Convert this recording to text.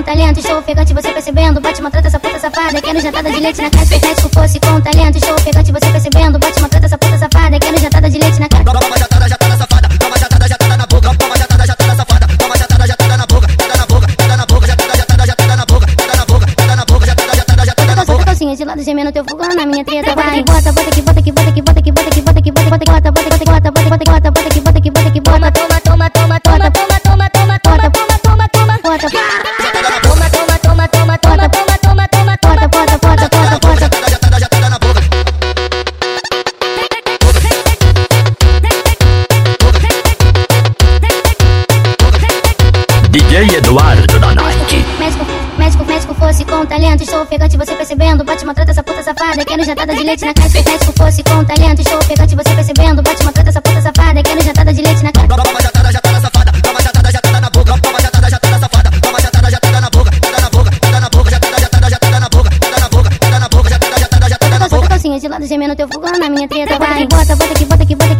talento, estou ofegante, você percebendo. Bate, maltrata essa puta safada, quero jantada de leite na cara. Se o fosse com talento, estou ofegante, você percebendo. Bate, maltrata essa puta safada, quero jantada de leite na cara. Toma jatada, jatada safada, toma jatada, jatada na boca, toma jatada, jatada safada, toma jatada, jatada na boca, jatada na boca, jatada na boca, jatada, jatada, jatada na boca, jatada na boca, jatada na boca, jatada, jatada, jatada na Bota boca. calcinha de lado gemendo teu fogão na minha treta, vai. Bota, bota que bota que bota que bota que bota que bota que bota bota bota bota bota bota DJ Eduardo da Nike. Médico, médico, médico fosse com talento, estou ofegante, você percebendo. Bate, maltrata essa puta safada, quero jantada de leite na cara. Médico fosse com talento, estou ofegante, você percebendo. Bate, maltrata essa puta safada, quero jantada de leite na cara. Toma jatada, jatada safada, toma jatada, jatada na boca, toma jatada, jatada safada, toma jatada, jatada na boca, jatada na boca, jatada na boca, jatada, jatada, jatada na boca, jatada na boca, jatada na boca, jatada, jatada, jatada na Bota boca. calcinha de lado gemendo teu na minha treta, vai. Bota, bota que bota que bota